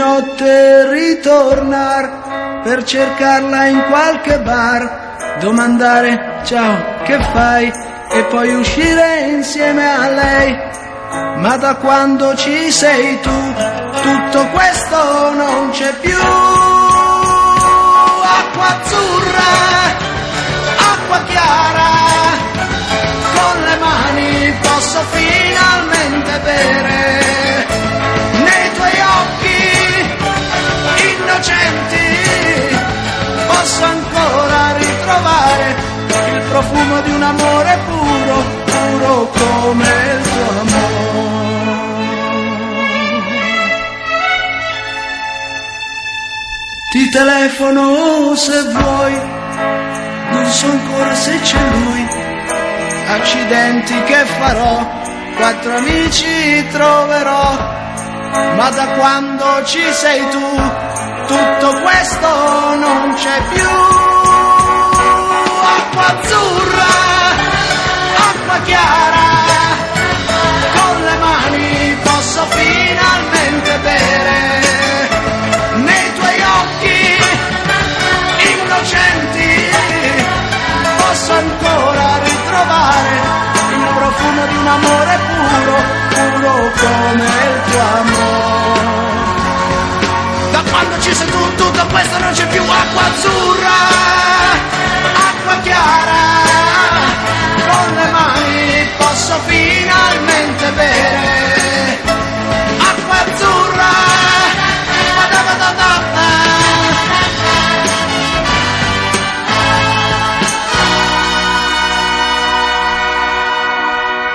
notte ritornar per cercarla in qualche bar, domandare ciao che fai e poi uscire insieme a lei. Ma da quando ci sei tu, tutto questo non c'è più. Acqua azzurra, acqua chiara, con le mani posso finalmente bere Posso ancora ritrovare il profumo di un amore puro, puro come il tuo amore. Ti telefono se vuoi, non so ancora se c'è lui. Accidenti che farò, quattro amici troverò, ma da quando ci sei tu, tutto questo non c'è più. Acqua azzurra, acqua chiara, con le mani posso finalmente bere nei tuoi occhi innocenti posso ancora ritrovare il profumo di un amore puro, puro come il tuo amore. Quando ci sei tu, tutto questo non c'è più acqua azzurra, acqua chiara, con le mani posso finalmente bere. Acqua azzurra.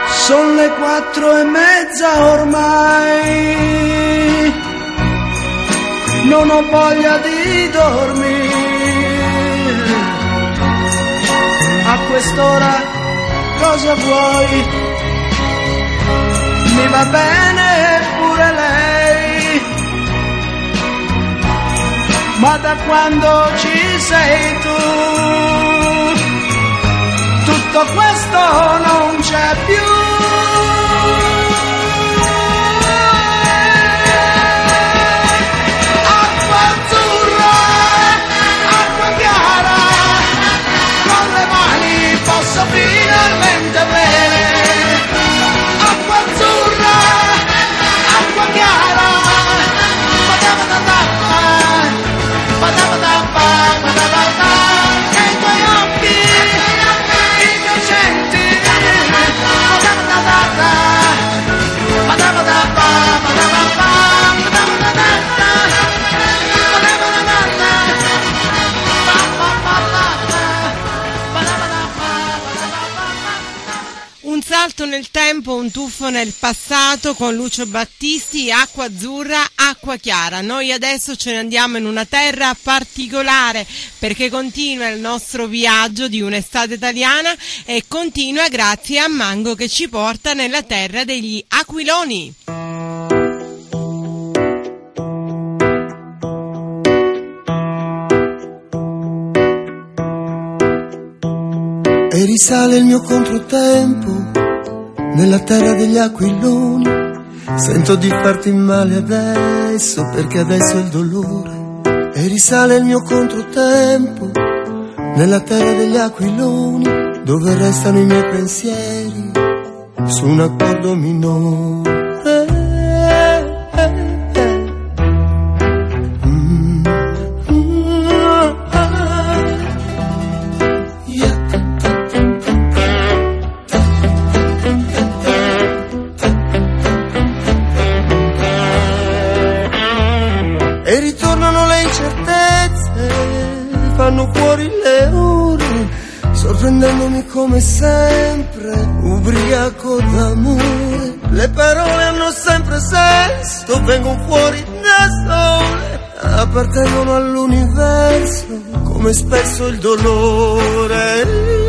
Sono le quattro e mezza ormai, non ho voglia di dormire. A quest'ora cosa vuoi? Mi va bene pure lei, ma da quando ci sei tu tutto questo non c'è più. Salto nel tempo, un tuffo nel passato con Lucio Battisti, acqua azzurra, acqua chiara. Noi adesso ce ne andiamo in una terra particolare perché continua il nostro viaggio di un'estate italiana e continua grazie a Mango che ci porta nella terra degli aquiloni. E risale il mio controtempo nella terra degli aquiloni. Sento di farti male adesso perché adesso è il dolore. E risale il mio controtempo nella terra degli aquiloni dove restano i miei pensieri su un accordo minore. Sorprendendomi come sempre, ubriaco d'amore. Le parole hanno sempre senso, vengono fuori da sole, appartengono all'universo, come spesso il dolore.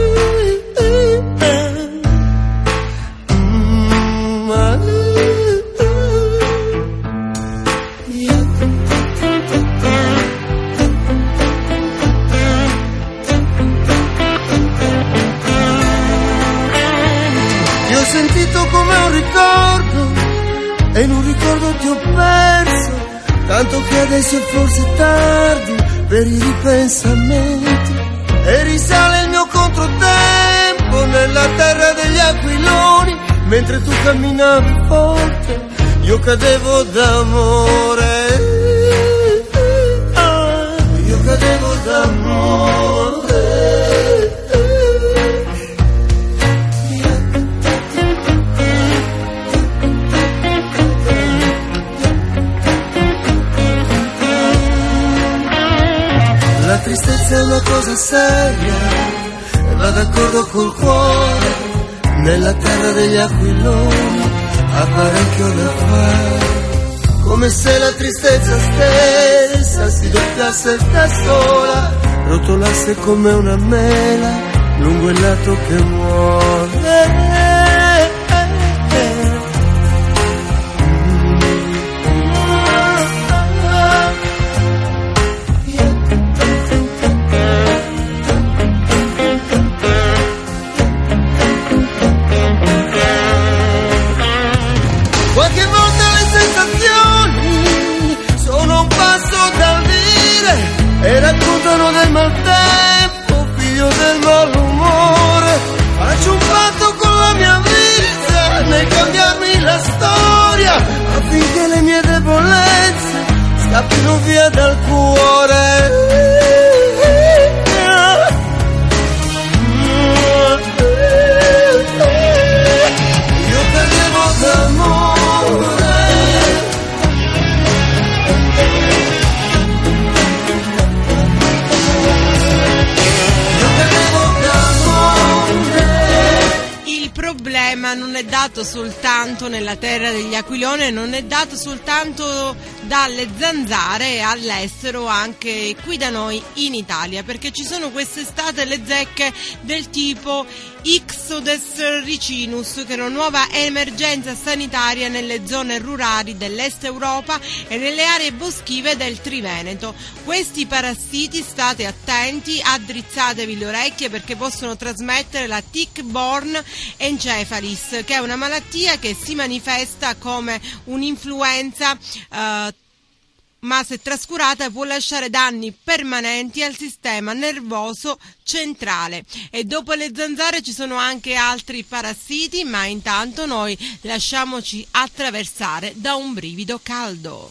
Sentito come un ricordo e in un ricordo ti ho perso tanto che adesso è forse tardi per i ripensamenti. E risale il mio controtempo nella terra degli aquiloni mentre tu camminavi forte io cadevo d'amore. Io cadevo tristezza è una cosa seria. E va d'accordo col cuore nella terra degli aquiloni ha parecchio da fare. Come se la tristezza stessa si doppiasse da sola rotolasse come una mela lungo il lato che muore nella terra degli aquiloni, non è dato soltanto dalle zanzare all'estero, anche qui da noi in Italia, perché ci sono quest'estate le zecche del tipo Ixodes ricinus, che è una nuova emergenza sanitaria nelle zone rurali dell'est Europa e nelle aree boschive del Triveneto. Questi parassiti, state attenti, addrizzatevi le orecchie perché possono trasmettere la tick-borne encefalis, che è una malattia che si manifesta come un'influenza eh, ma se trascurata può lasciare danni permanenti al sistema nervoso centrale. E dopo le zanzare ci sono anche altri parassiti, ma intanto noi lasciamoci attraversare da un brivido caldo.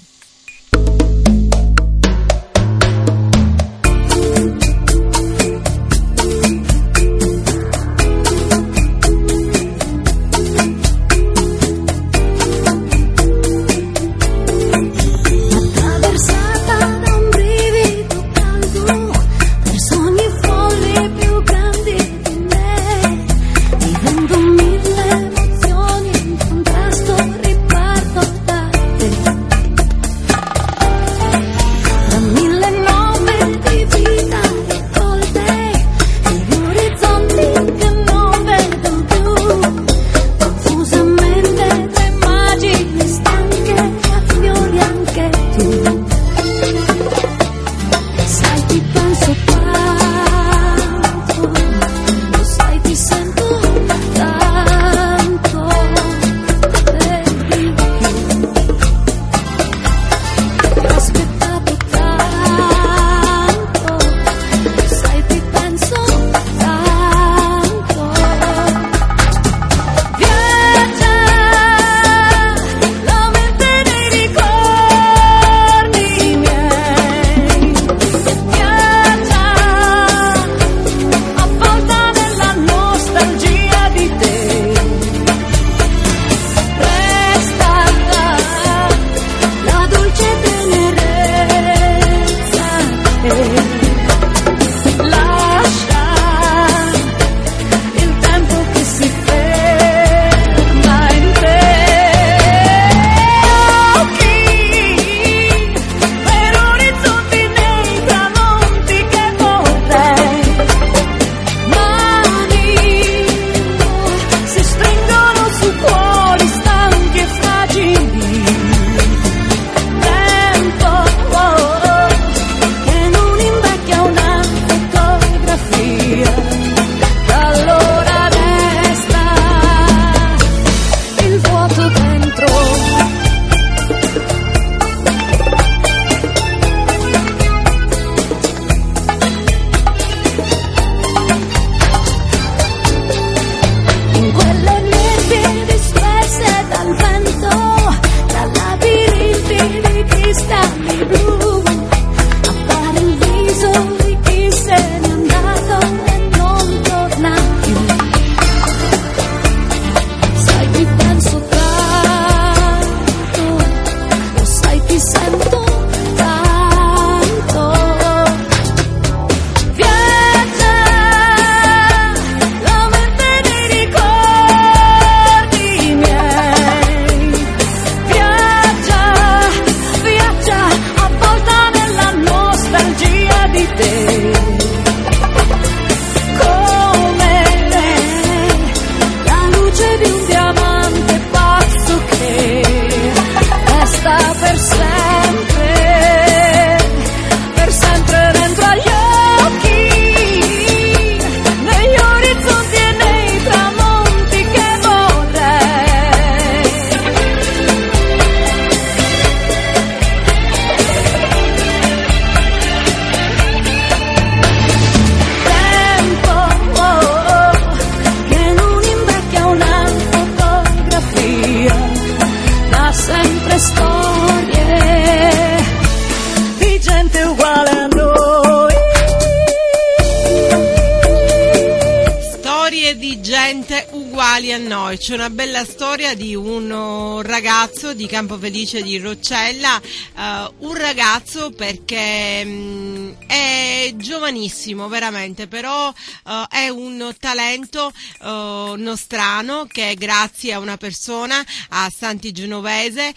Di Campofelice di Roccella, uh, un ragazzo perché um, è giovanissimo veramente, però uh, è un talento uh, nostrano che grazie a una persona, a Santi Genovese,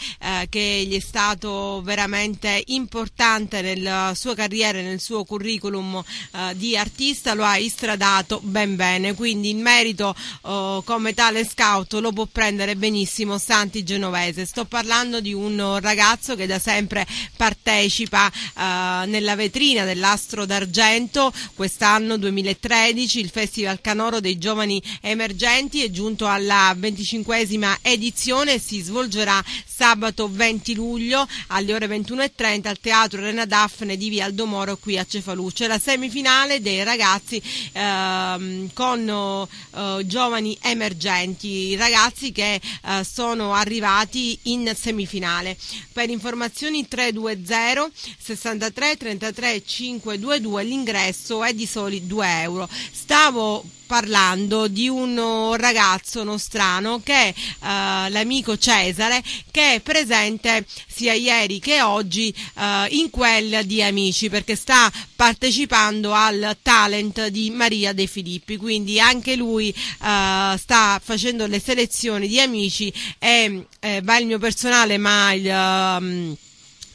che gli è stato veramente importante nella sua carriera, nel suo curriculum di artista, lo ha istradato ben bene. Quindi in merito oh, come tale scout lo può prendere benissimo Santi Genovese. Sto parlando di un ragazzo che da sempre partecipa eh, nella vetrina dell'Astro d'Argento. Quest'anno 2013 il Festival Canoro dei Giovani Emergenti è giunto alla 25esima edizione e si svolgerà sabato 20 luglio alle ore 21.30 al Teatro Rena Daphne di Via Aldomoro qui a Cefaluce. La semifinale dei ragazzi ehm, con eh, giovani emergenti, ragazzi che eh, sono arrivati in semifinale. Per informazioni 320 63 33 522 l'ingresso è di soli 2 euro. Stavo parlando di un ragazzo nostrano che è uh, l'amico Cesare che è presente sia ieri che oggi uh, in quel di Amici perché sta partecipando al talent di Maria De Filippi. Quindi anche lui uh, sta facendo le selezioni di Amici e eh, va il mio personale ma il um,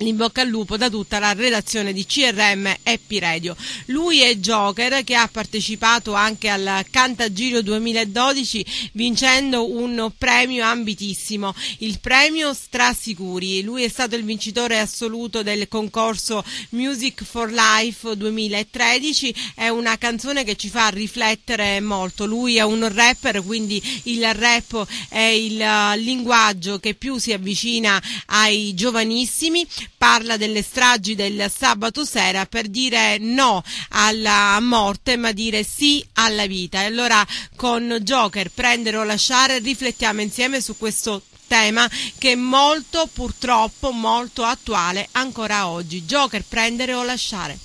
in bocca al lupo da tutta la redazione di CRM e Piredio. Lui è Joker che ha partecipato anche al Cantagiro 2012 vincendo un premio ambitissimo, il premio Strasicuri. Lui è stato il vincitore assoluto del concorso Music for Life 2013, è una canzone che ci fa riflettere molto. Lui è un rapper, quindi il rap è il linguaggio che più si avvicina ai giovanissimi parla delle stragi del sabato sera per dire no alla morte ma dire sì alla vita. E allora con Joker prendere o lasciare riflettiamo insieme su questo tema che è molto purtroppo molto attuale ancora oggi. Joker prendere o lasciare.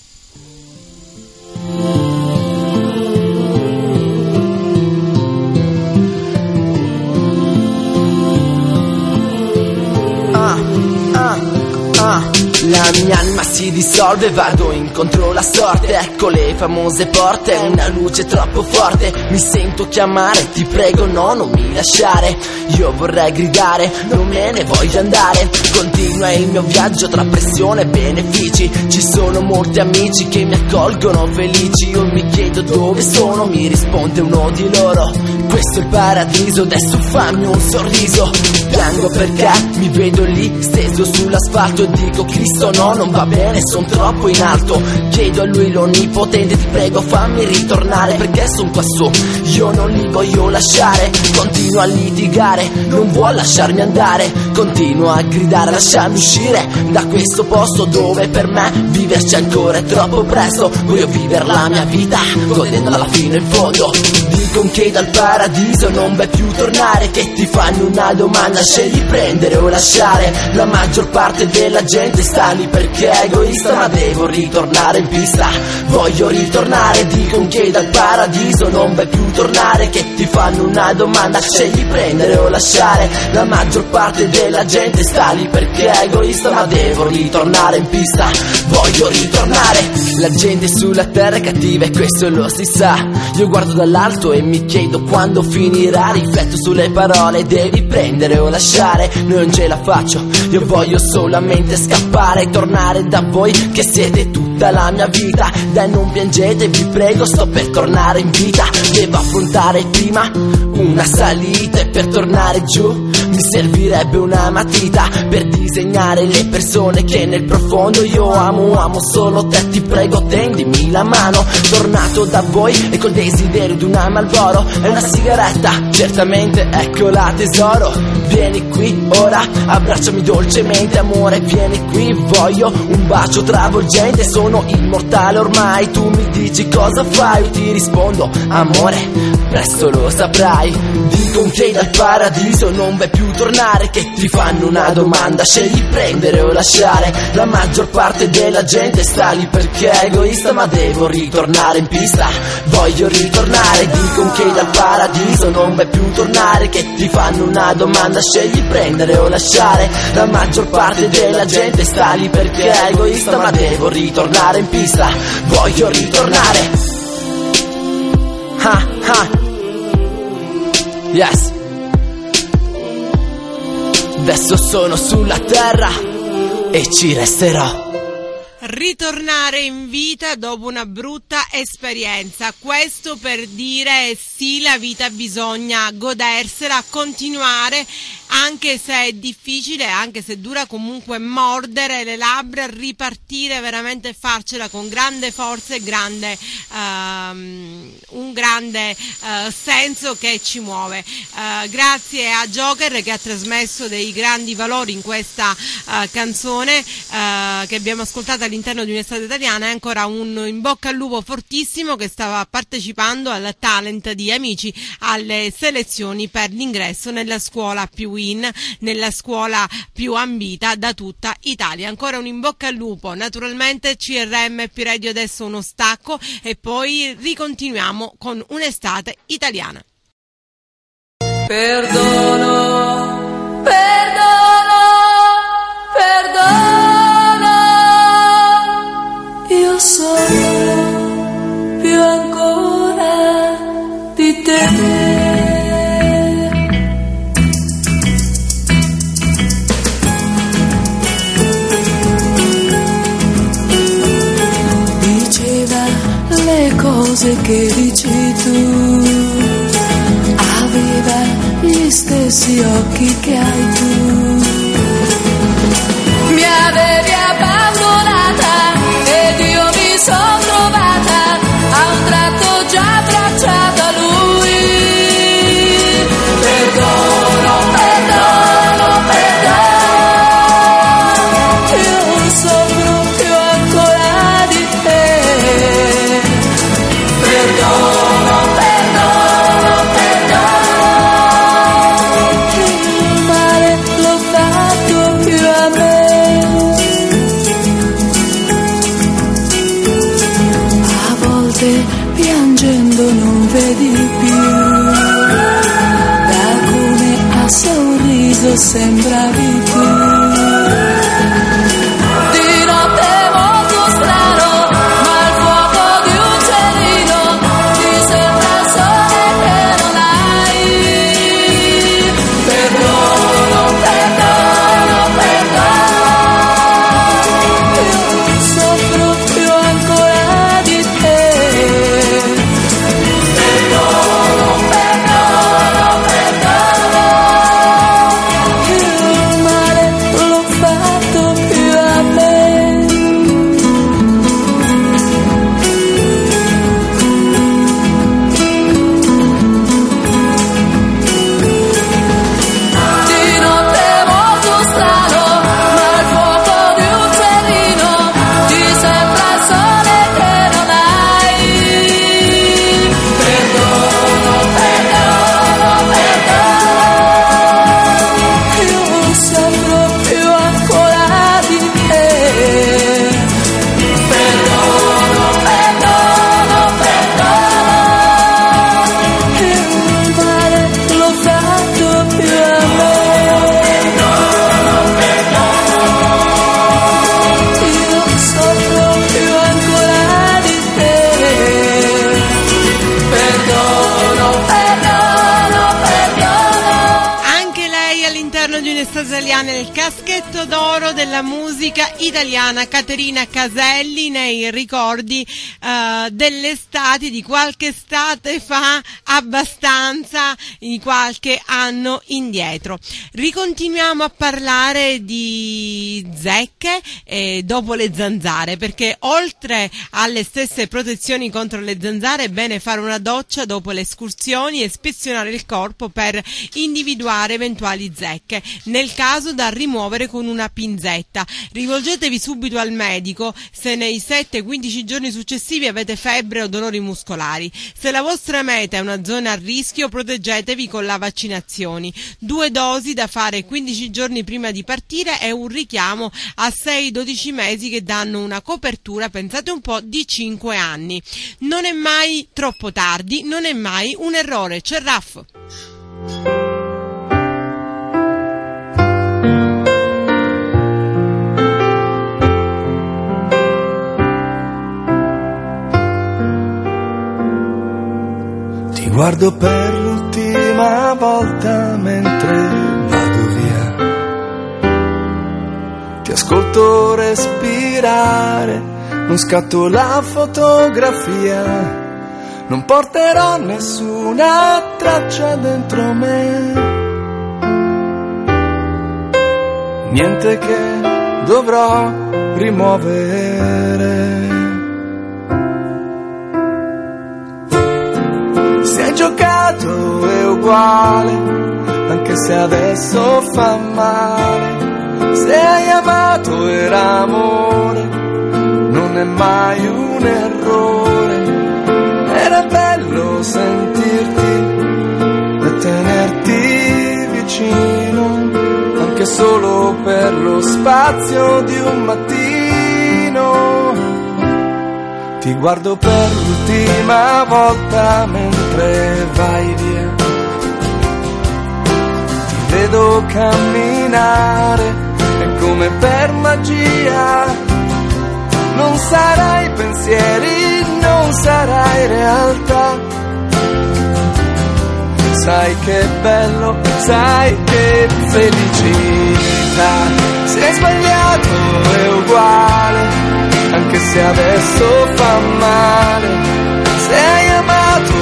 Uh. La mia anima si dissolve, vado incontro la sorte. Ecco le famose porte, una luce troppo forte. Mi sento chiamare, ti prego no, non mi lasciare. Io vorrei gridare, non me ne voglio andare. Continua il mio viaggio tra pressione e benefici. Ci sono molti amici che mi accolgono felici. Io mi chiedo dove sono, mi risponde uno di loro. Questo è il paradiso, adesso fammi un sorriso. Piango perché mi vedo lì, steso sull'asfalto e dico Cristo visto no, non va bene, son troppo in alto. Chiedo a lui l'onnipotente, ti prego fammi ritornare Perché son qua su, io non li voglio lasciare Continuo a litigare, non vuol lasciarmi andare. Continuo a gridare, lasciami uscire Da questo posto dove per me viverci ancora è troppo presto. Voglio vivere la mia vita, godendola fino in fondo Dicono che dal paradiso non vai più tornare Che ti fanno una domanda, scegli prendere o lasciare. La maggior parte della gente sta lì perché è egoista ma devo ritornare in pista. Voglio ritornare, dicono che dal paradiso non vai più tornare Che ti fanno una domanda, scegli prendere o lasciare. La maggior parte della gente sta lì perché è egoista ma devo ritornare in pista. Voglio ritornare. La gente sulla terra è cattiva e questo lo si sa. Io guardo dall'alto e mi chiedo quando finirà. Rifletto sulle parole, devi prendere o lasciare. Non ce la faccio, io voglio solamente scappare e tornare da voi che siete tutta la mia vita. Dai non piangete vi prego sto per tornare in vita. Devo affrontare prima una salita e per tornare giù mi servirebbe una matita per disegnare le persone che nel profondo io amo Amo solo te, ti prego tendimi la mano. Tornato da voi e col desiderio di una Malboro E una sigaretta, certamente eccola tesoro. Vieni qui ora, abbracciami dolcemente amore Vieni qui, voglio un bacio travolgente. Sono immortale ormai, tu mi dici cosa fai? Ti rispondo amore, presto lo saprai. Dicono che dal paradiso non vai più più tornare Che ti fanno una domanda. Scegli prendere o lasciare La maggior parte della gente sta lì perché è egoista Ma devo ritornare in pista. Voglio ritornare Dicono che dal paradiso non vai più tornare Che ti fanno una domanda. Scegli prendere o lasciare La maggior parte della gente sta lì perché è egoista Ma devo ritornare in pista. Voglio ritornare. Ha ha. Yes Adesso sono sulla terra e ci resterò. Ritornare in vita dopo una brutta esperienza, questo per dire sì, la vita bisogna godersela, continuare anche se è difficile, anche se dura comunque mordere le labbra, ripartire veramente e farcela con grande forza e grande, um, un grande uh, senso che ci muove. Uh, grazie a Joker che ha trasmesso dei grandi valori in questa uh, canzone che abbiamo ascoltato all'interno di un'estate italiana e ancora un in bocca al lupo fortissimo che stava partecipando al talent di amici alle selezioni per l'ingresso nella scuola più in nella scuola più ambita da tutta Italia. Ancora un in bocca al lupo, naturalmente CRM P Radio adesso uno stacco e poi ricontinuiamo con un'estate italiana. Perdono, perdono, che dici tu, aveva gli stessi occhi che hai tu. Sorriso il caschetto d'oro della musica italiana, Caterina Caselli, nei ricordi eh, dell'estate, di qualche estate fa, abbastanza, di qualche anno indietro. Ricontinuiamo a parlare di zecche eh, dopo le zanzare, perché oltre alle stesse protezioni contro le zanzare è bene fare una doccia dopo le escursioni e ispezionare il corpo per individuare eventuali zecche. Nel caso caso rimuovere con una pinzetta. Rivolgetevi subito al medico se nei 7-15 giorni successivi avete febbre o dolori muscolari. Se la vostra meta è una zona a rischio, proteggetevi con la vaccinazione. Due dosi da fare 15 giorni prima di partire e un richiamo a 6-12 mesi che danno una copertura, pensate un po', di 5 anni. Non è mai troppo tardi, non è mai un errore. C'è Raff. Ti guardo per l'ultima volta mentre vado via. Ti ascolto respirare, non scatto la fotografia. Non porterò nessuna traccia dentro me. Niente che dovrò rimuovere. Se hai giocato è uguale, anche se adesso fa male. Se hai amato era amore, non è mai un errore. Era bello sentirti e tenerti vicino, anche solo per lo spazio di un mattino. Ti guardo per l'ultima volta mentre vai via. Ti vedo camminare e come per magia. Non sarai pensieri, non sarai realtà. Sai che bello, sai che felicità. Se hai sbagliato è uguale anche se adesso fa male. Se hai amato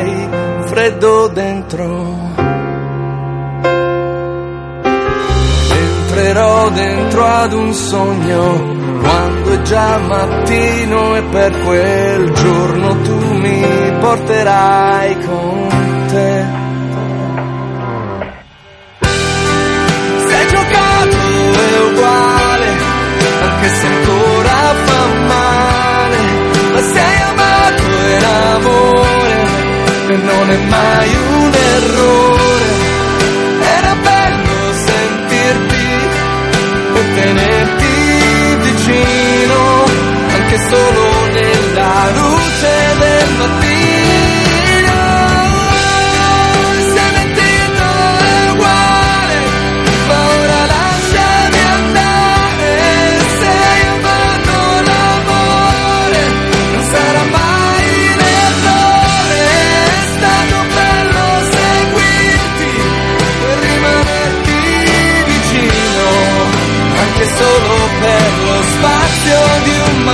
sentirai freddo dentro. entrerò dentro ad un sogno quando è già mattino e per quel giorno tu mi porterai con te. Non è mai un errore. Era bello sentirti e tenerti vicino, anche solo nella luce del mattino. Solo per lo spazio di un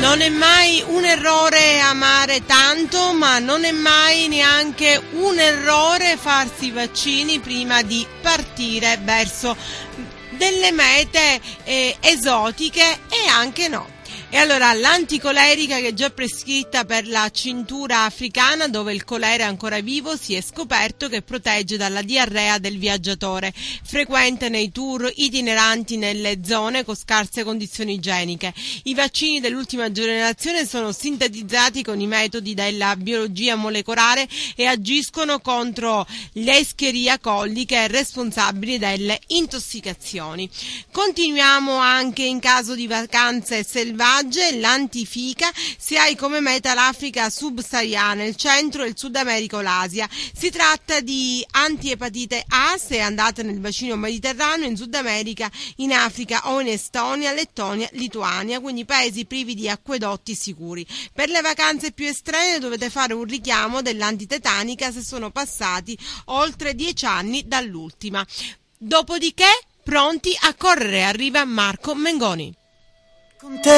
Non è mai un errore amare tanto, ma non è mai neanche un errore farsi i vaccini prima di partire verso delle mete eh, esotiche e anche no. E allora l'anticolerica che è già prescritta per la cintura africana dove il colera è ancora vivo si è scoperto che protegge dalla diarrea del viaggiatore, frequente nei tour itineranti nelle zone con scarse condizioni igieniche. I vaccini dell'ultima generazione sono sintetizzati con i metodi della biologia molecolare e agiscono contro l'Escherichia coli che è responsabile delle intossicazioni. Continuiamo anche in caso di vacanze selvagge Piagge, l'antifica, se hai come meta l'Africa subsahariana, il centro il Sud America o l'Asia. Si tratta di antiepatite A se andate nel bacino mediterraneo, in Sud America, in Africa o in Estonia, Lettonia, Lituania, quindi paesi privi di acquedotti sicuri. Per le vacanze più estreme dovete fare un richiamo dell'antitetanica se sono passati oltre dieci anni dall'ultima. Dopodiché, pronti a correre, arriva Marco Mengoni. Con te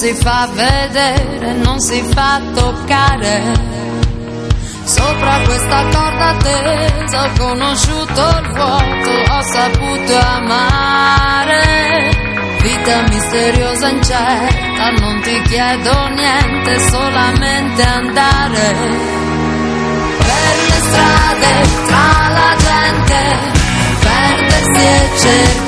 si fa vedere, non si fa toccare. Sopra questa corda tesa ho conosciuto il vuoto, ho saputo amare. Vita misteriosa incerta, non ti chiedo niente, solamente andare per le strade tra la gente, perdersi e cercare,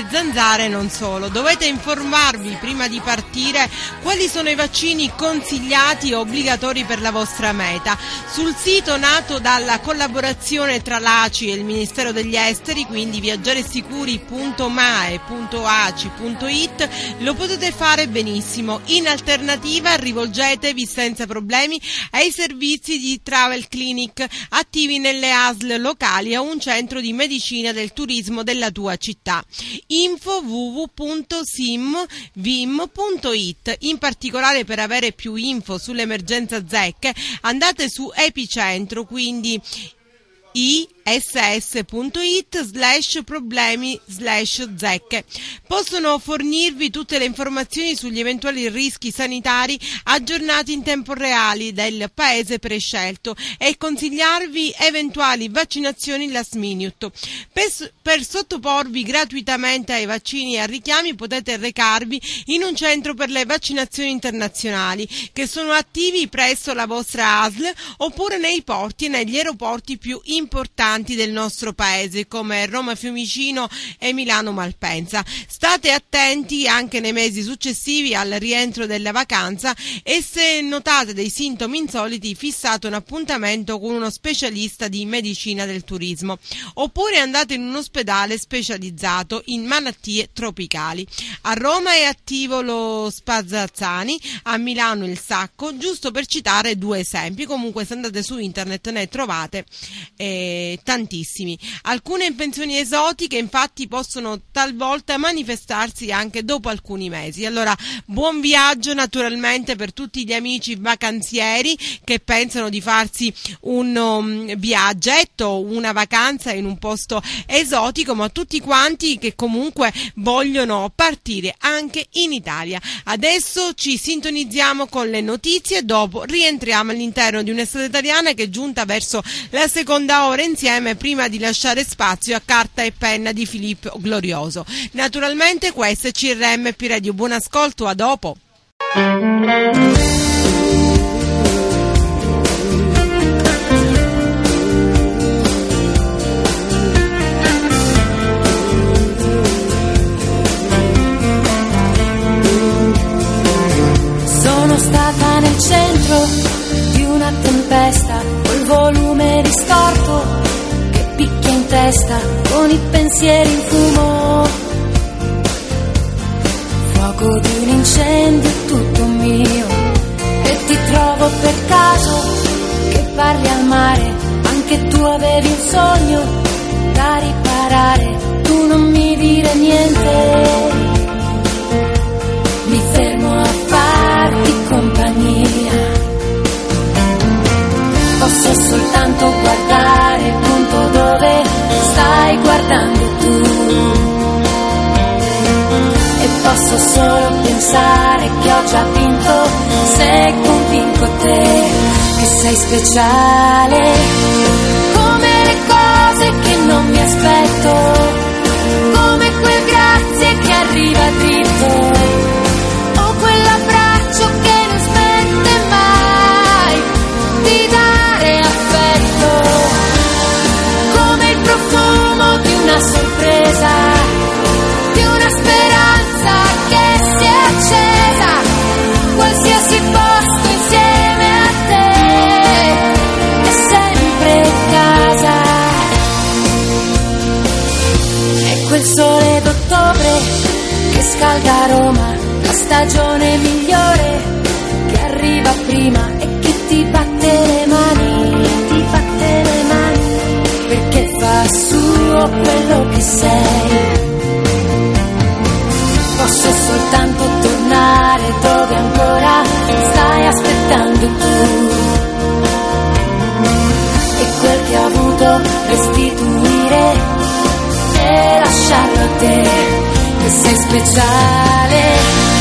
dalle zanzare non solo. Informarvi prima di partire quali sono i vaccini consigliati e obbligatori per la vostra meta. Sul sito nato dalla collaborazione tra l'ACI e il Ministero degli Esteri, quindi viaggiaresicuri.mae.aci.it, lo potete fare benissimo. In alternativa rivolgetevi senza problemi ai servizi di Travel Clinic attivi nelle ASL locali a un centro di medicina del turismo della tua città. Info www.simvim.it. In particolare per avere più info sull'emergenza zecche andate su Epicentro, quindi iss.it slash problemi slash zecche. Possono fornirvi tutte le informazioni sugli eventuali rischi sanitari aggiornati in tempo reale del paese prescelto e consigliarvi eventuali vaccinazioni last minute. Per, per sottoporvi gratuitamente ai vaccini e a richiami potete recarvi in un centro per le vaccinazioni internazionali che sono attivi presso la vostra ASL oppure nei porti e negli aeroporti più importanti del nostro paese come Roma Fiumicino e Milano Malpensa. State attenti anche nei mesi successivi al rientro della vacanza e se notate dei sintomi insoliti fissate un appuntamento con uno specialista di medicina del turismo oppure andate in un ospedale specializzato in malattie tropicali. A Roma è attivo lo Spazzazzani, a Milano il Sacco, giusto per citare due esempi. Comunque se andate su internet ne trovate eh, eh, tantissimi. Alcune invenzioni esotiche infatti possono talvolta manifestarsi anche dopo alcuni mesi. Allora, buon viaggio naturalmente per tutti gli amici vacanzieri che pensano di farsi un um, viaggetto, una vacanza in un posto esotico, ma tutti quanti che comunque vogliono partire anche in Italia. Adesso ci sintonizziamo con le notizie, dopo rientriamo all'interno di un'estate italiana che è giunta verso la seconda ora insieme prima di lasciare spazio a carta e penna di Filippo Glorioso. Naturalmente questo è CRM Radio. Buon ascolto, a dopo. Sono stata nel centro di una tempesta, col volume picchia in testa, con i pensieri in fumo. Fuoco di un incendio tutto mio, e ti trovo per caso che parli al mare, anche tu avevi un sogno da riparare, tu non mi dire niente mi fermo a farti compagnia. Posso soltanto guardare stai guardando tu. E posso solo pensare che ho già vinto se convinco te che sei speciale. Come le cose che non mi aspetto, come quel grazie che arriva dritto sorpresa, di una speranza che si è accesa, qualsiasi posto insieme a te è sempre casa. E quel sole d'ottobre che scalda Roma, la stagione migliore che arriva prima suo quello che sei. Posso soltanto tornare dove ancora stai aspettando tu. E quel che ho avuto restituire e lasciarlo a te, che sei speciale.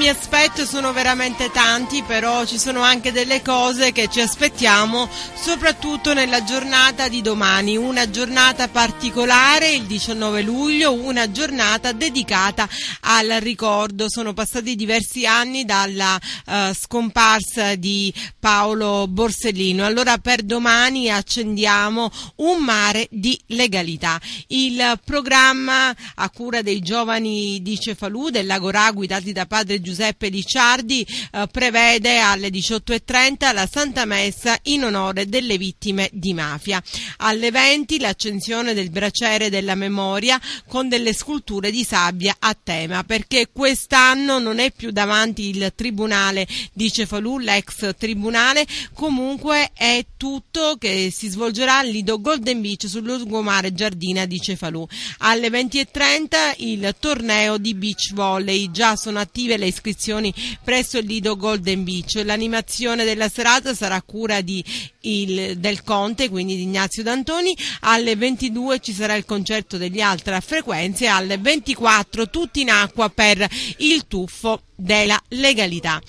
Mi aspetto sono veramente tanti, però ci sono anche delle cose che ci aspettiamo, soprattutto nella giornata di domani, una giornata particolare, il 19 luglio, una giornata dedicata al ricordo. Sono passati diversi anni dalla eh, scomparsa di Paolo Borsellino. Allora per domani accendiamo un mare di legalità. Il programma a cura dei giovani di Cefalù del Lago da padre padre Giuseppe Licciardi eh, prevede alle 18.30 la Santa Messa in onore delle vittime di mafia. Alle 20 l'accensione del braciere della memoria con delle sculture di sabbia a tema perché quest'anno non è più davanti il tribunale di Cefalù, l'ex tribunale, comunque è tutto che si svolgerà al Lido Golden Beach sul lungomare Giardina di Cefalù. Alle 20.30 il torneo di beach volley, già sono attive le iscrizioni presso il Lido Golden Beach. L'animazione della serata sarà a cura di il, del Conte, quindi di Ignazio D'Antoni. Alle 22 ci sarà il concerto degli altra frequenze, alle 24 tutti in acqua per il tuffo della legalità.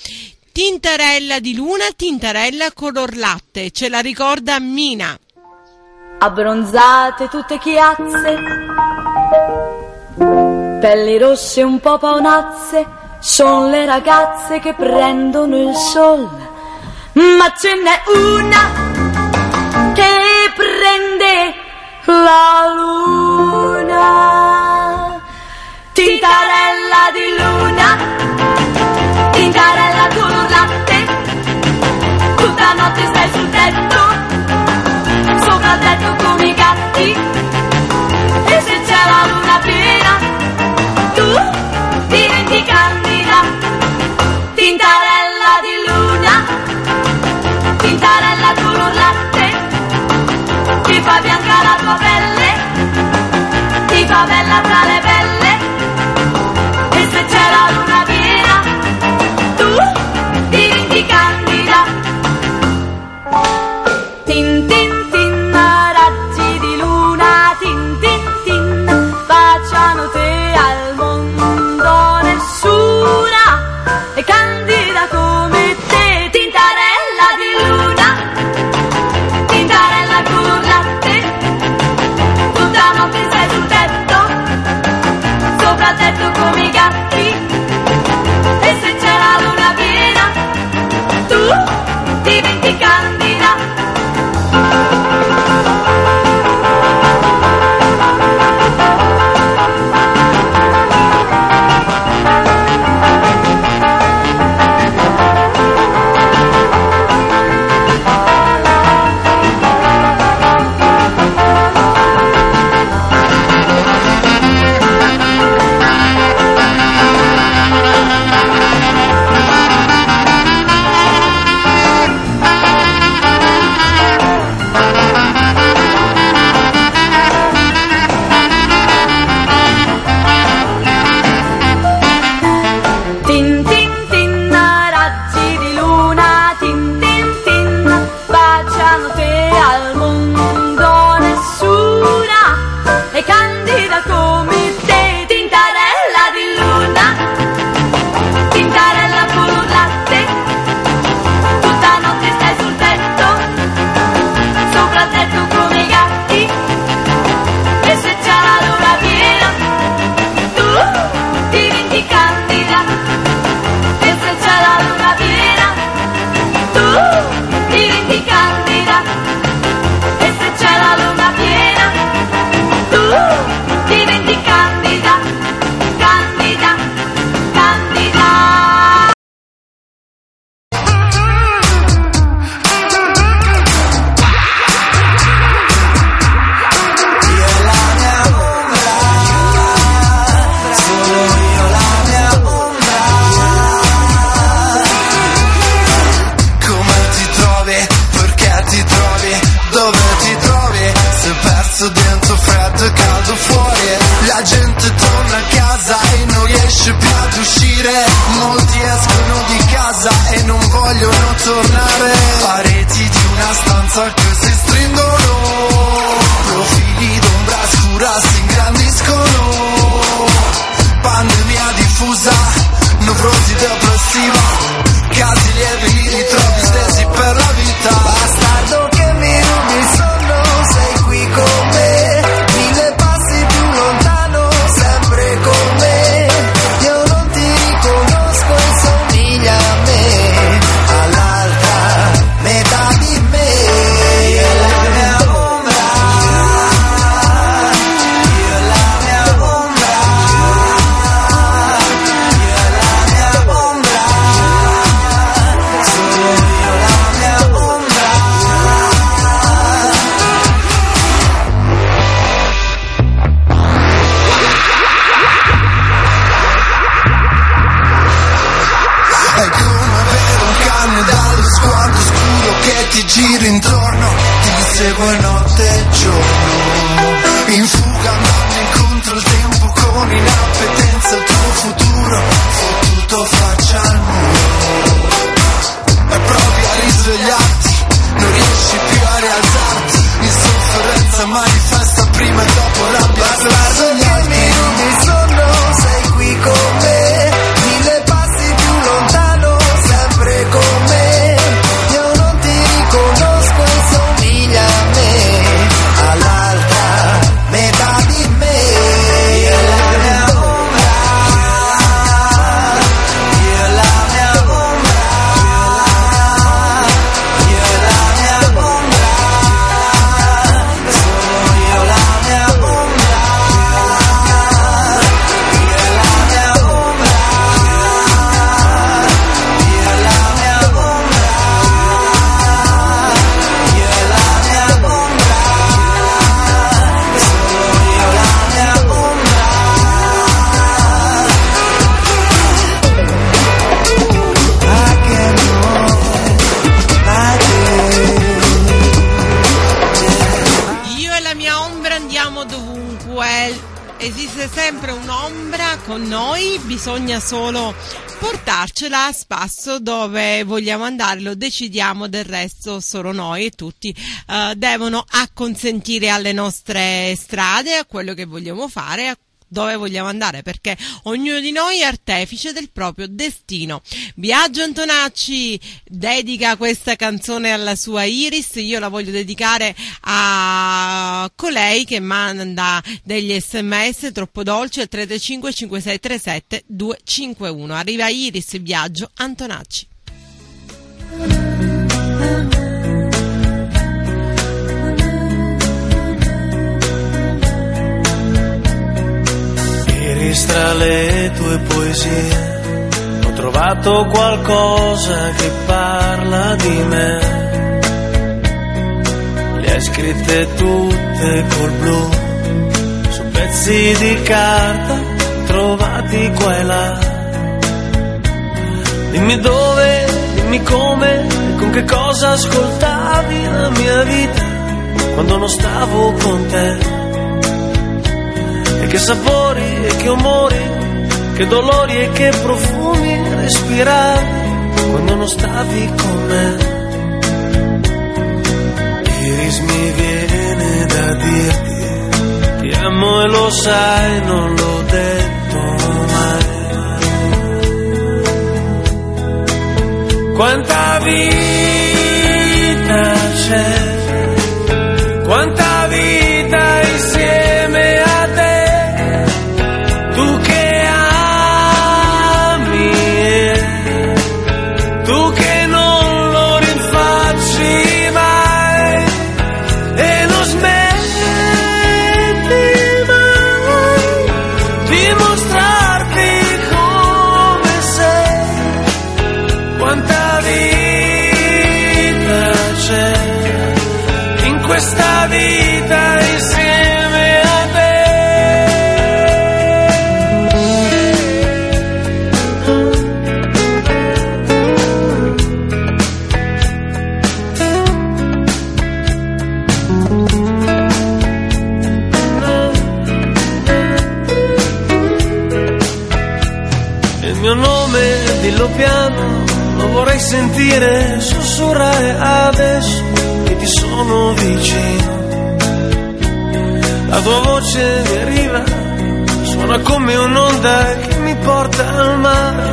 Tintarella di luna, tintarella color latte, ce la ricorda Mina. abbronzate tutte chiazze, pelli rosse un po' paonazze, son le ragazze che prendono il sol, ma ce n'è una che prende la luna, tintarella di luna, tintarella color latte, tutta notte stai sul tetto. Sopra il tetto come i gatti. E se c'è la luna piena tu tintarella di luna tintarella color latte ti fa bianca la tua pelle ti fa bella spasso dove vogliamo andare, lo decidiamo del resto solo noi e tutti eh, devono acconsentire alle nostre strade, a quello che vogliamo fare, a dove vogliamo andare perché ognuno di noi è artefice del proprio destino. Biagio Antonacci dedica questa canzone alla sua Iris, io la voglio dedicare a colei che manda degli sms troppo dolci al 35 5637 251. Arriva Iris Biagio Antonacci. Tra le tue poesie ho trovato qualcosa che parla di me. Le hai scritte tutte col blu su pezzi di carta trovati qua e là. Dimmi dove, dimmi come, con che cosa ascoltavi la mia vita quando non stavo con te. Che sapori e che umori, che dolori e che profumi respiravi quando non stavi con me. Iris mi viene da dirti, ti amo e lo sai, non l'ho detto mai. Quanta vita c'è, sentire sussurrare adesso che ti sono vicino. La tua voce mi arriva, suona come un'onda che mi porta al mare,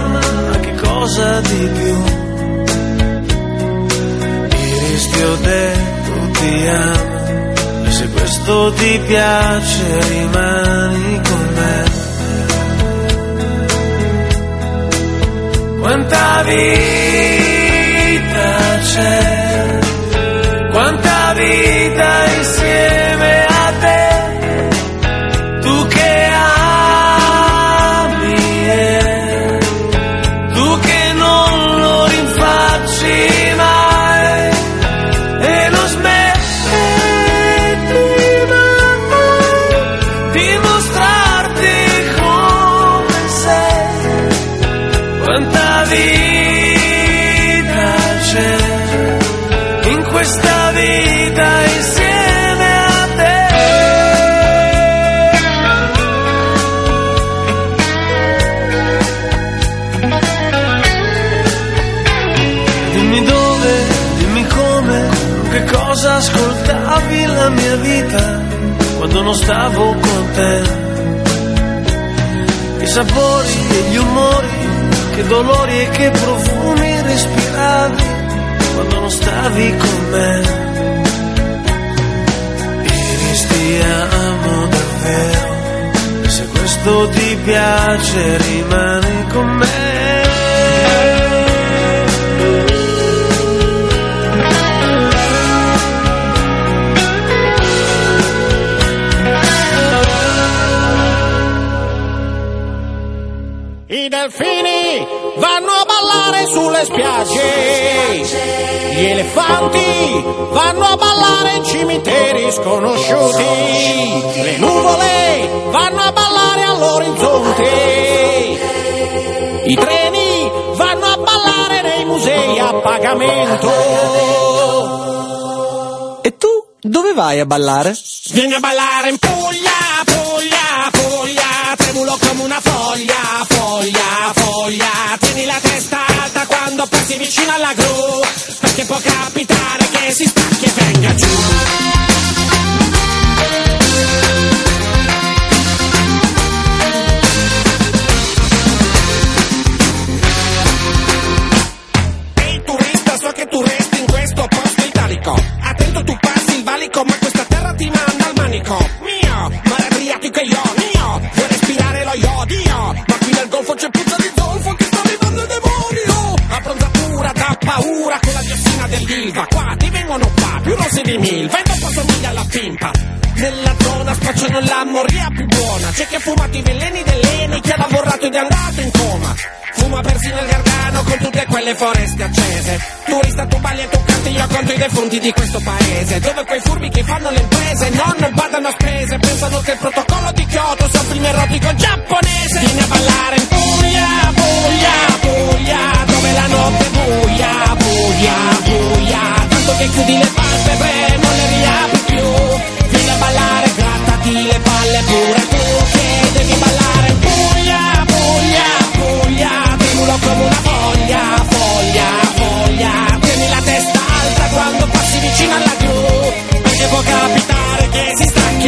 ma che cosa di più? Iris ti ho detto ti amo, e se questo ti piace rimani con me. Quanta vita c'è, quanta vita vai a ballare? Vieni a ballare in Puglia, quelle foreste accese. Turista tu balli e tu canti, io conto i defunti di questo paese. Dove quei furbi che fanno le imprese non badano a spese. Pensano che il protocollo di Kyoto sia un film erotico giapponese. Vieni a ballare in Puglia, Puglia, Puglia. Dove la notte buia, buia, buia. Tanto che chiudi le palpebre,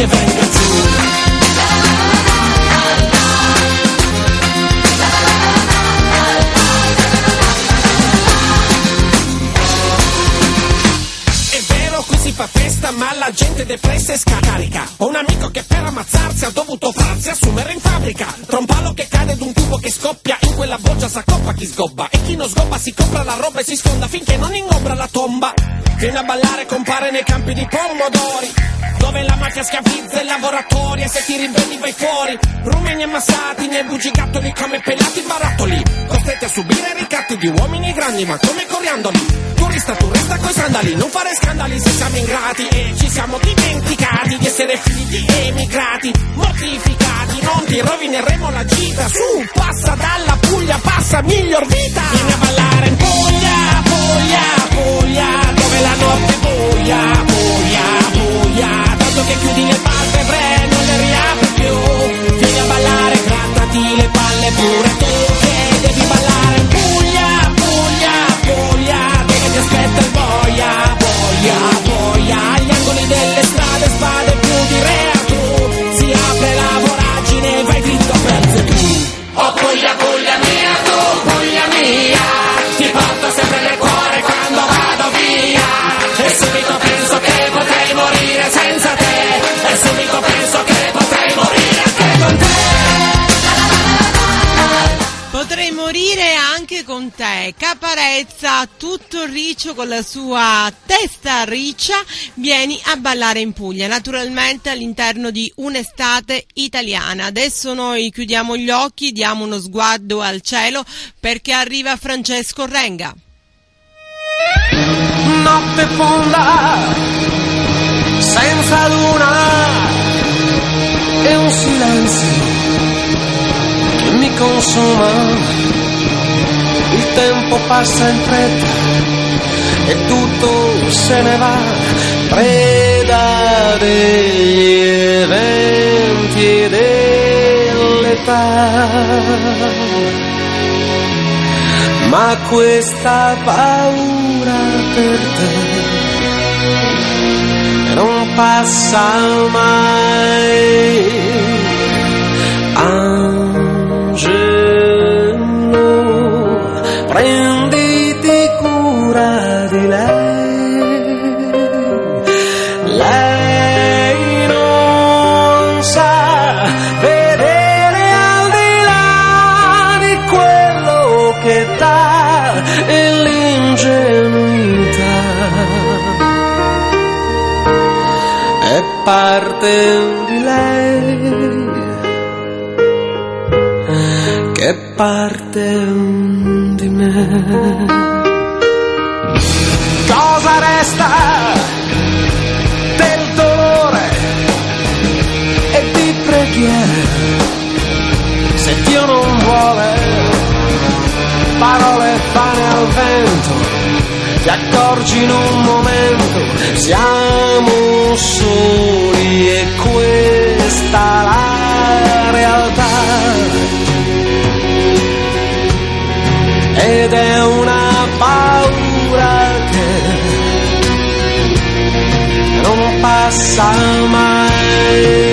si la gente depressa e scarica. Ho un amico che per ammazzarsi ha dovuto farsi assumere in fabbrica. Tra un palo che cade ed un tubo che scoppia, in quella boccia s'accoppa chi sgobba. E chi non sgobba si compra la roba e si sfonda finché non ingombra la tomba. Viene a ballare, compare nei campi di pomodori. Dove la mafia schiavizza i lavoratori e se ti ribelli vai fuori. Rumeni ammassati nei bugigattoli come pelati barattoli. Costretti a subire ricatti di uomini grandi ma come coriandoli. Turista, tu resta coi sandali, non fare scandali se siamo ingrati e ci siamo dimenticati di essere figli di emigrati, mortificati, non ti rovineremo la gita, su, passa dalla Puglia, passa miglior vita, vieni a ballare in Puglia, Puglia, Puglia, dove la notte buia, buia, buia, tanto che chiudi le palpebre, non le riapri più, vieni a ballare, grattati le palle pure tu, che devi ballare voy boy, voy. Con te. Caparezza, tutto riccio con la sua testa riccia, vieni a ballare in Puglia, naturalmente all'interno di un'estate italiana. Adesso noi chiudiamo gli occhi, diamo uno sguardo al cielo perché arriva Francesco Renga. notte fonda, senza luna, e un silenzio che mi consuma. Il tempo passa in fretta e tutto se ne va, preda degli eventi dell'età. Ma questa paura per te non passa mai. Angelo, prenditi cura di lei. Lei non sa vedere al di là di quello che dà e l'ingenuità è parte Cosa resta del dolore e di preghiere? Se Dio non vuole parole vane al vento ti accorgi in un momento siamo soli e questa la realtà ed è una paura che non passa mai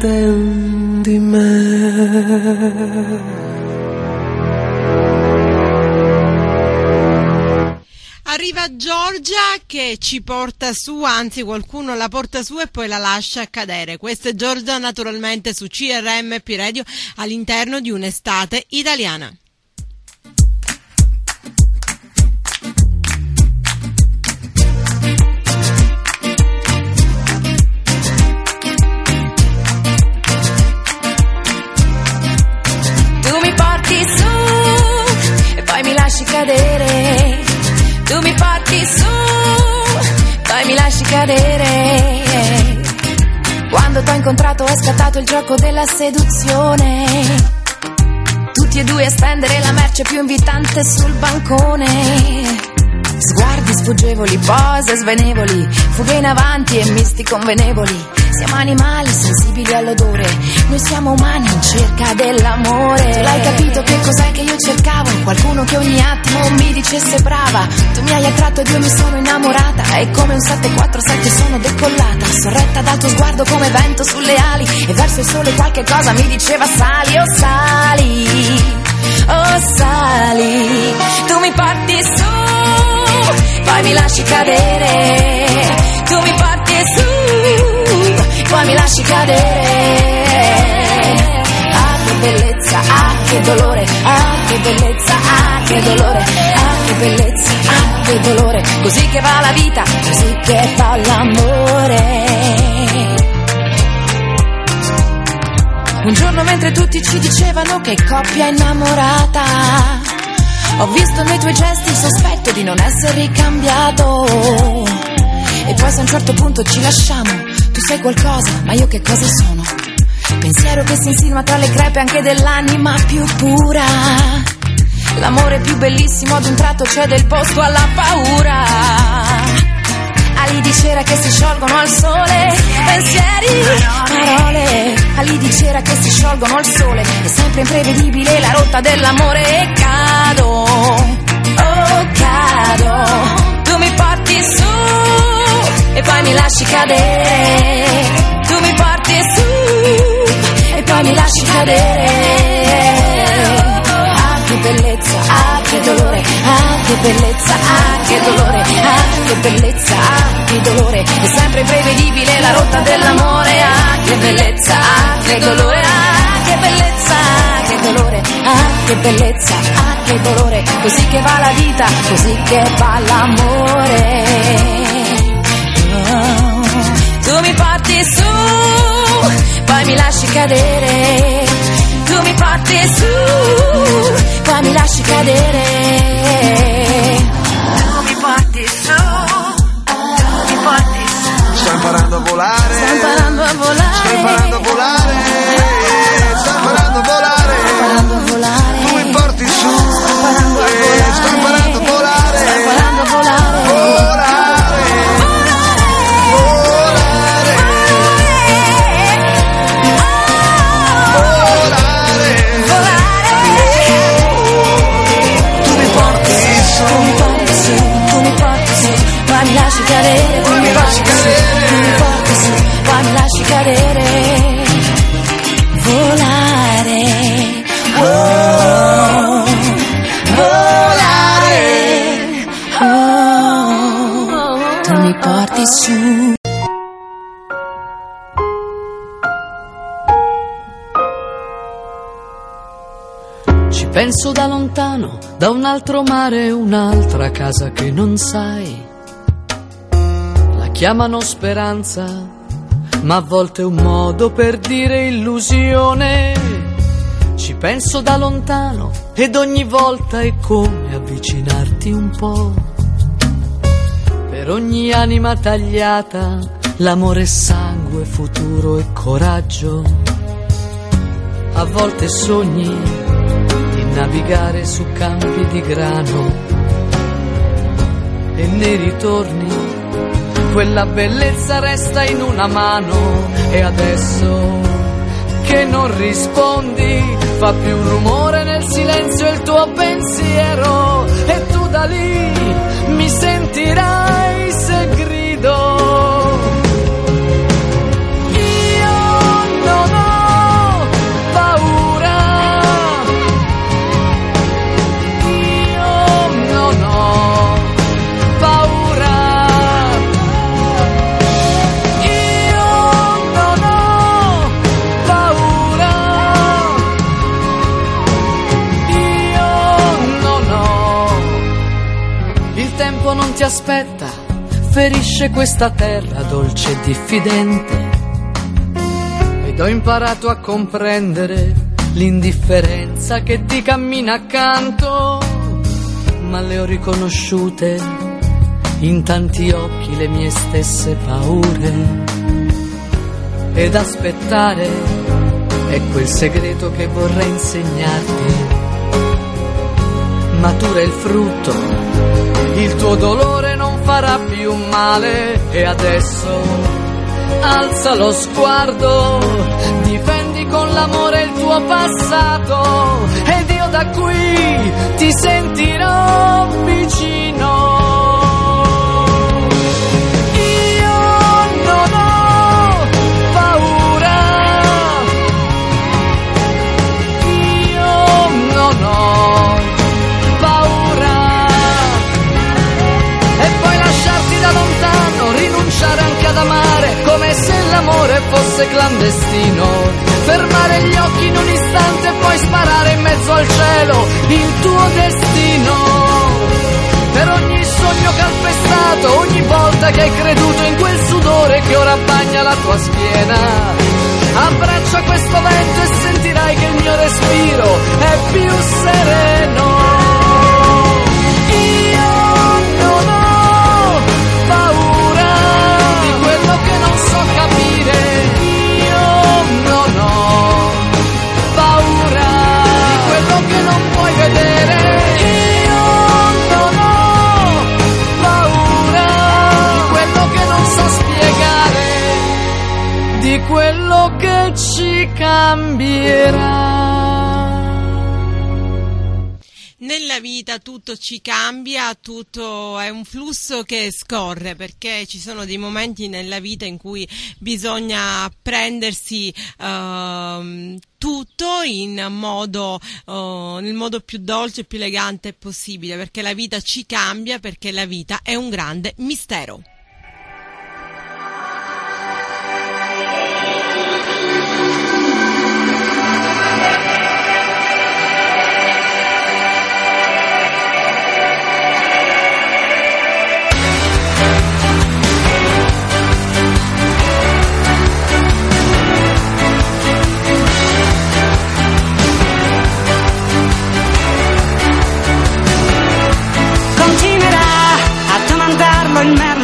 parte di me. Arriva Giorgia che ci porta su, anzi qualcuno la porta su e poi la lascia cadere. Questa è Giorgia naturalmente su CRMP Radio all'interno di un'estate italiana. T'ho incontrato è scattato il gioco della seduzione. Tutti e due a spendere la merce più invitante sul bancone. Sguardi sfuggevoli, pose svenevoli, fughe in avanti e misti convenevoli. Siamo animali sensibili all'odore, noi siamo umani in cerca dell'amore. Tu l'hai capito che cos'è che io cercavo? Qualcuno che ogni attimo mi dicesse brava. Tu mi hai attratto ed io mi sono innamorata. E come un 747 sono decollata, sorretta dal tuo sguardo come vento sulle ali. E verso il sole qualche cosa mi diceva sali, oh sali, oh sali. Tu mi porti su, poi mi lasci cadere. Tu mi porti su, poi mi lasci cadere. Ah che bellezza, ah che dolore, ah che bellezza, ah che dolore, ah che bellezza, ah che dolore. Così che va la vita, così che va l'amore. Un giorno mentre tutti ci dicevano che coppia innamorata, ho visto nei tuoi gesti il sospetto di non essere ricambiato. E poi se a un certo punto ci lasciamo, tu sei qualcosa, ma io che cosa sono? Pensiero che si insinua tra le crepe anche dell'anima più pura. L'amore più bellissimo ad un tratto c'è del posto alla paura. Ali di cera che si sciolgono al sole, pensieri, parole. Ali di cera che si sciolgono al sole, è sempre imprevedibile la rotta dell'amore e cado, oh cado. Tu mi porti su poi mi lasci cadere. Tu mi porti su e poi mi lasci cadere. Ah, che bellezza, ah, che dolore, ah, che bellezza, ah, che dolore, ah, che bellezza, ah, che dolore. È sempre imprevedibile la rotta dell'amore, ah, che bellezza, ah, che dolore, ah, che bellezza, ah, che dolore, ah, che bellezza, ah, che dolore. Così che va la vita, così che va l'amore. Tu mi porti su, poi mi lasci cadere. Tu mi porti su, poi mi lasci cadere. Tu mi porti su, tu mi porti su. Sto imparando a volare. Sto imparando a volare. Sto imparando a volare. Sto imparando a volare. Sto imparando a volare. Tu mi porti su. Sto imparando a volare. Sto imparando a volare. Poi mi lasci cadere, tu mi porti su, poi mi lasci cadere. Volare, oh, volare, oh, tu mi porti su. Ci penso da lontano, da un altro mare, un'altra casa che non sai. Chiamano speranza, ma a volte è un modo per dire illusione. Ci penso da lontano ed ogni volta è come avvicinarti un po'. Per ogni anima tagliata, l'amore è sangue, futuro e coraggio. A volte sogni di navigare su campi di grano e nei ritorni quella bellezza resta in una mano. E adesso che non rispondi fa più rumore nel silenzio il tuo pensiero. E tu da lì mi sentirai ferisce questa terra dolce e diffidente ed ho imparato a comprendere l'indifferenza che ti cammina accanto, ma le ho riconosciute in tanti occhi le mie stesse paure. Ed aspettare è quel segreto che vorrei insegnarti. Matura il frutto, il tuo dolore farà più male e adesso alza lo sguardo, difendi con l'amore il tuo passato ed io da qui ti sentirò vicino. Ad amare, come se l'amore fosse clandestino. Fermare gli occhi in un istante e poi sparare in mezzo al cielo il tuo destino. Per ogni sogno calpestato, ogni volta che hai creduto in quel sudore che ora bagna la tua schiena. Abbraccia questo vento e sentirai che il mio respiro è più sereno. di quello che ci cambierà. Nella vita tutto ci cambia, tutto è un flusso che scorre perché ci sono dei momenti nella vita in cui bisogna prendersi uh, tutto in modo, uh, nel modo più dolce e più elegante possibile perché la vita ci cambia, perché la vita è un grande mistero.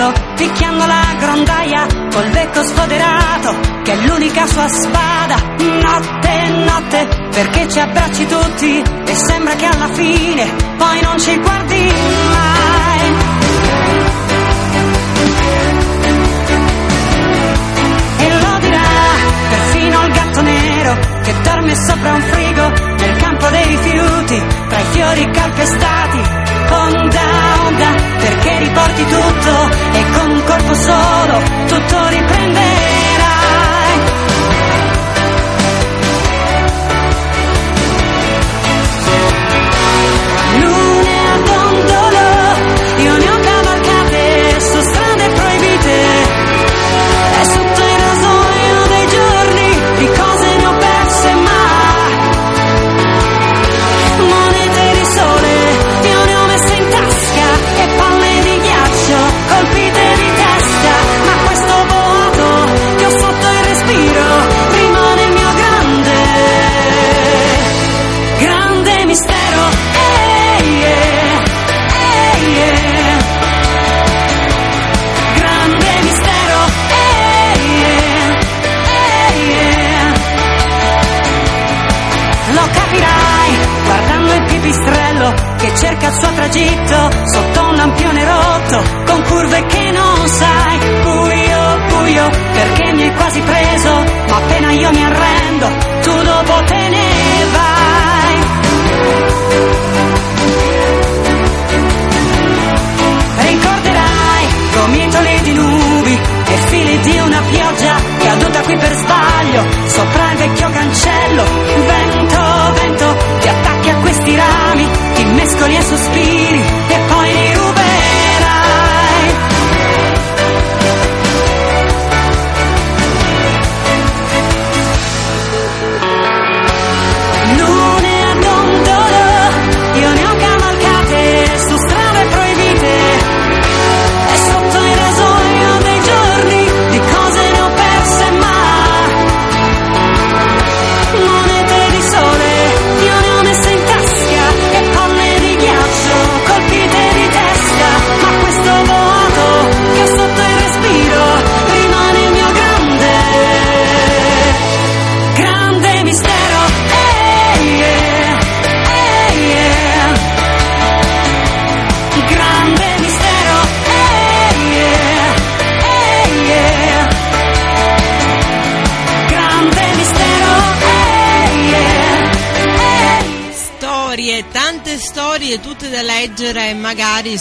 Merlo, picchiando la grondaia col becco sfoderato, che è l'unica sua spada. Notte notte, perché ci abbracci tutti e sembra che alla fine poi non ci guardi mai. E lo dirà perfino il gatto nero che dorme sopra un frigo nel campo dei rifiuti, tra i fiori calpestati. Onda, perché riporti tutto e con un colpo solo tutto riprenderai. Cerca il suo tragitto sotto un lampione rotto con curve che non sai. Buio, buio, perché mi hai quasi preso, ma appena io mi arrendo, tu dopo te ne vai. Ricorderai gomitoli di nubi e fili di una pioggia caduta qui per sbaglio sopra il vecchio cancello. Vento, vento, ti attacchi a questi rami, ti mescoli e sospiri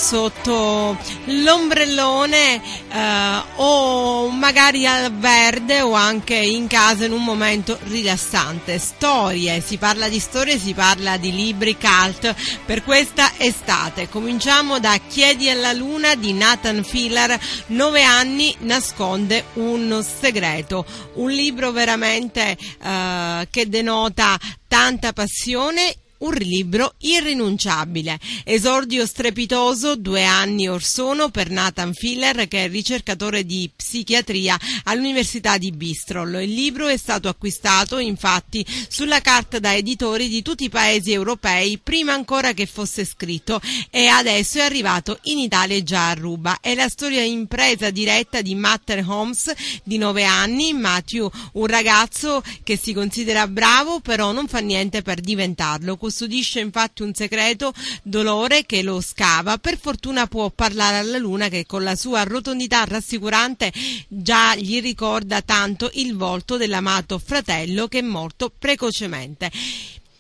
sotto l'ombrellone eh, o magari al verde o anche in casa in un momento rilassante. Storie, si parla di storie, si parla di libri cult per questa estate. Cominciamo da Chiedi alla luna di Nathan Filler, Nove anni nasconde un segreto, un libro veramente eh, che denota tanta passione un libro irrinunciabile. Esordio strepitoso due anni or sono per Nathan Filler che è ricercatore di psichiatria all'Università di Bristol. Il libro è stato acquistato infatti sulla carta da editori di tutti i paesi europei prima ancora che fosse scritto e adesso è arrivato in Italia già a ruba. È la storia impresa diretta di Matter Holmes di nove anni, Matthew, un ragazzo che si considera bravo però non fa niente per diventarlo custodisce infatti un segreto dolore che lo scava. Per fortuna può parlare alla luna che con la sua rotondità rassicurante già gli ricorda tanto il volto dell'amato fratello che è morto precocemente.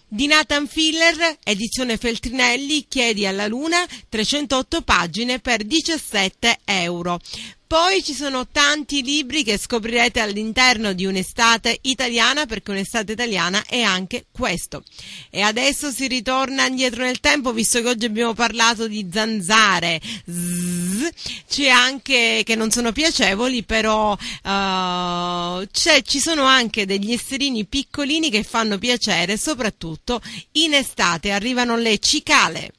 Di Nathan Filler, edizione Feltrinelli, Chiedi alla Luna, 308 pagine per 17 euro. Poi ci sono tanti libri che scoprirete all'interno di un'estate italiana, perché un'estate italiana è anche questo. E adesso si ritorna indietro nel tempo, visto che oggi abbiamo parlato di zanzare. Zzz, c'è anche che non sono piacevoli, però uh, ci sono anche degli esserini piccolini che fanno piacere, soprattutto in estate. Arrivano le cicale.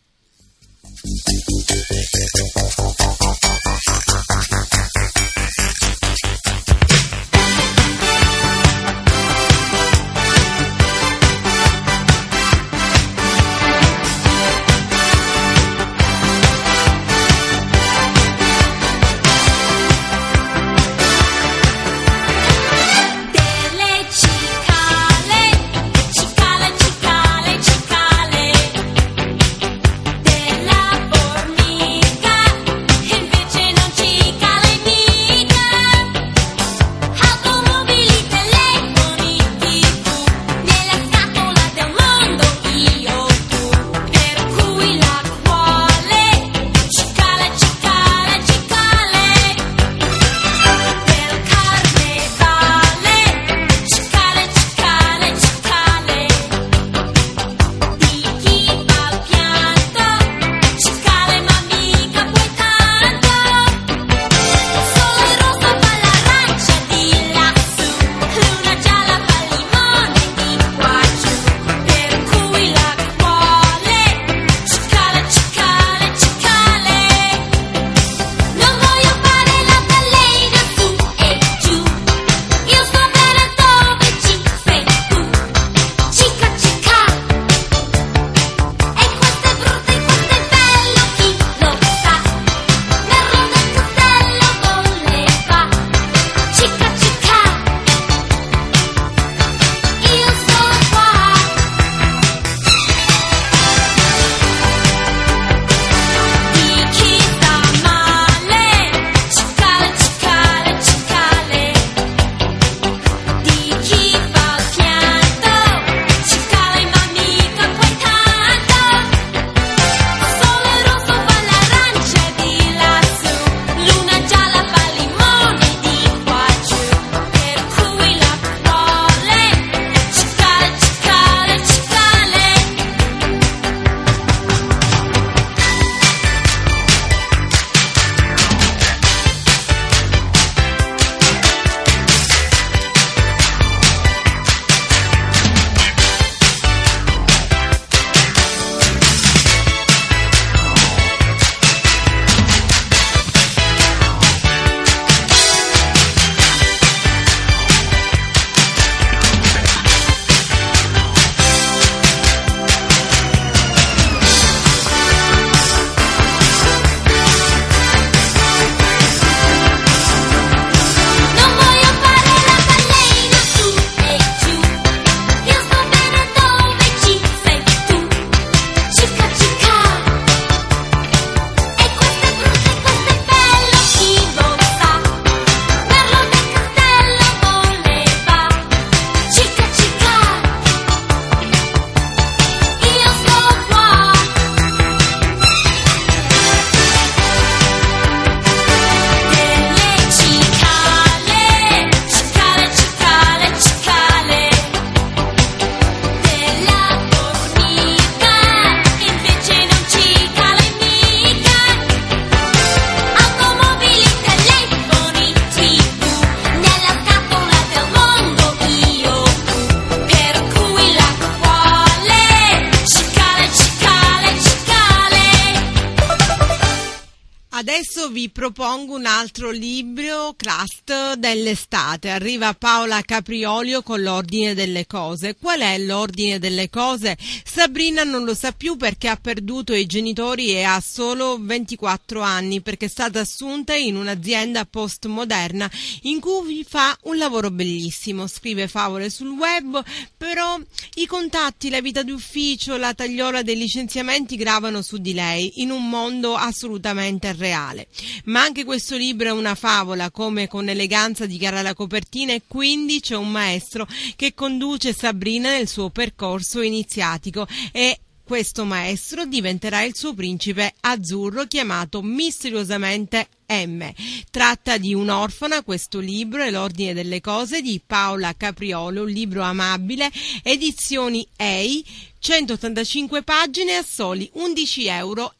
Arriva Paola Capriolio con l'ordine delle cose. Qual è l'ordine delle cose? Sabrina non lo sa più perché ha perduto i genitori e ha solo 24 anni perché è stata assunta in un'azienda postmoderna in cui fa un lavoro bellissimo. Scrive favole sul web, però i contatti, la vita d'ufficio, la tagliola dei licenziamenti gravano su di lei in un mondo assolutamente reale. Ma anche questo libro è una favola, come con eleganza dichiara la copertina, e quindi c'è un maestro che conduce Sabrina nel suo percorso iniziatico e questo maestro diventerà il suo principe azzurro chiamato misteriosamente M. Tratta di un'orfana, questo libro è L'ordine delle cose di Paola Capriolo, un libro amabile, edizioni EI, 185 pagine a soli 11,50 euro.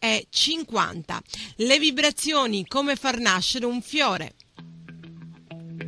Le vibrazioni, come far nascere un fiore.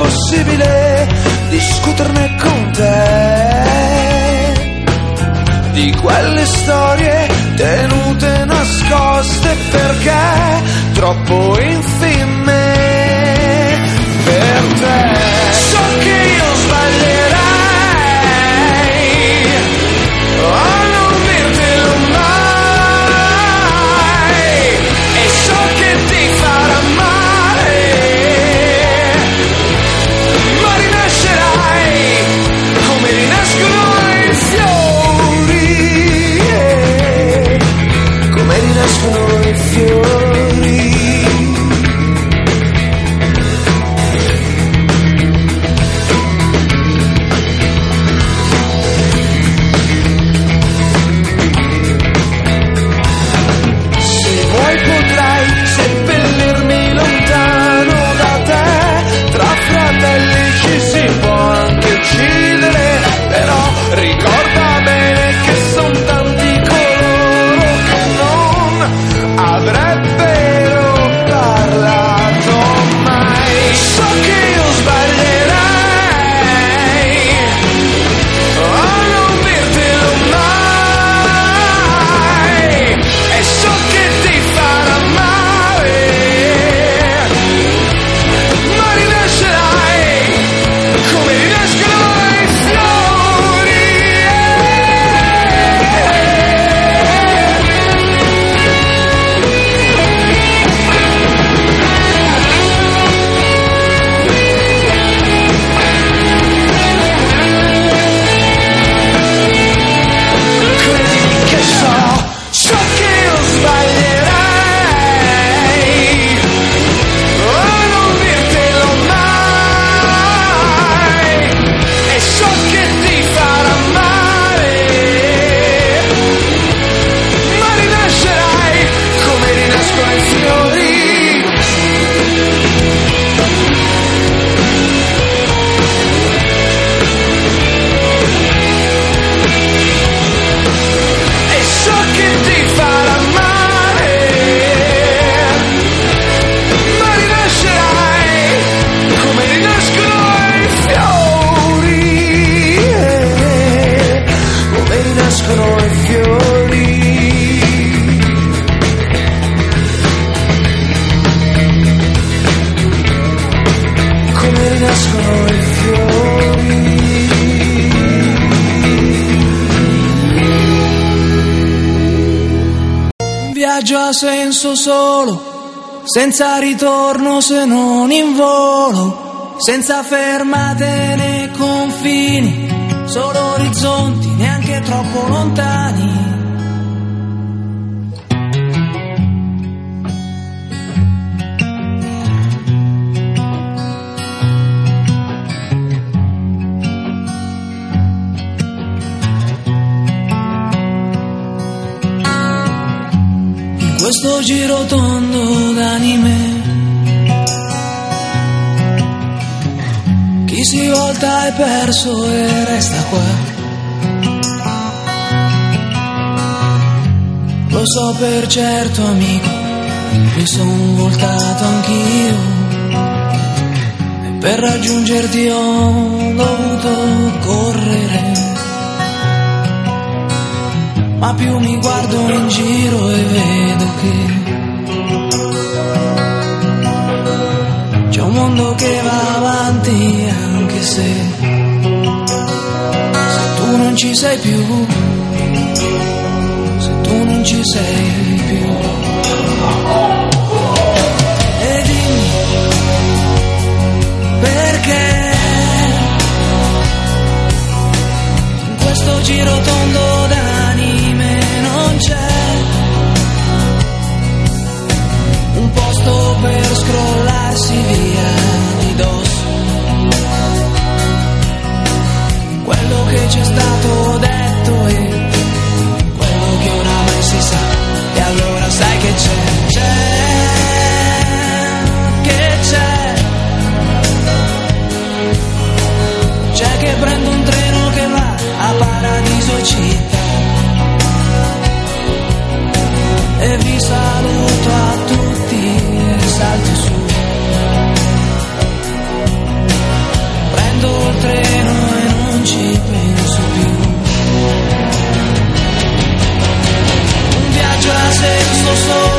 fosse possibile discuterne con te. Di quelle storie tenute nascoste perché troppo infime senso solo, senza ritorno se non in volo, senza fermate né confini, solo orizzonti neanche troppo lontani. Questo giro tondo d'anime. Chi si volta è perso e resta qua. Lo so per certo amico Mi son voltato anch'io. E per raggiungerti ho dovuto correre ma più mi guardo in giro e vedo che c'è un mondo che va avanti anche se, se tu non ci sei più, se tu non ci sei più. E dimmi perché in questo giro tondo per scrollarsi via di dosso quello che ci è stato detto e quello che oramai si sa. E allora sai che c'è c'è che c'è. C'è che prendo un treno che va a Paradiso Città. E vi saluto a tutti a senso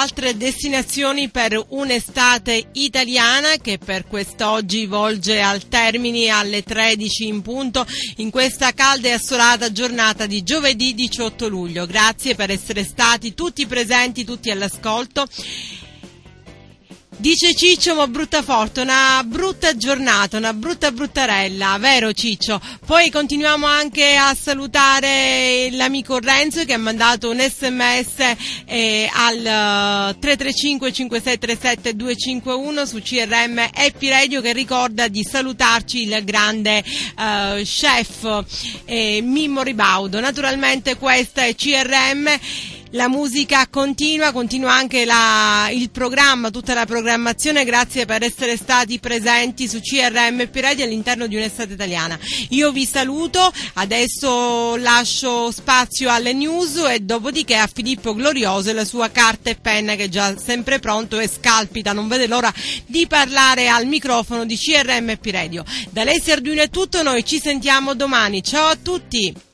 altre destinazioni per un'estate italiana che per quest'oggi volge al termine alle 13 in punto in questa calda e assolata giornata di giovedì 18 luglio. Grazie per essere stati tutti presenti, tutti all'ascolto. Dice Ciccio, ma brutta forte, una brutta giornata, una brutta bruttarella, vero Ciccio? Poi continuiamo anche a salutare l'amico Renzo che ha mandato un sms eh, al eh, 335 5637 251 su CRM Happy Radio che ricorda di salutarci il grande eh, chef eh, Mimmo Ribaudo. Naturalmente questa è CRM. La musica continua, continua anche la- il programma, tutta la programmazione, grazie per essere stati presenti su CRMP Radio all'interno di un'estate italiana. Io vi saluto, adesso lascio spazio alle news e dopodiché a Filippo Glorioso e la sua carta e penna che è già sempre pronto e scalpita, non vede l'ora di parlare al microfono di CRMP Radio. Da lei Arduino è tutto, noi ci sentiamo domani, ciao a tutti!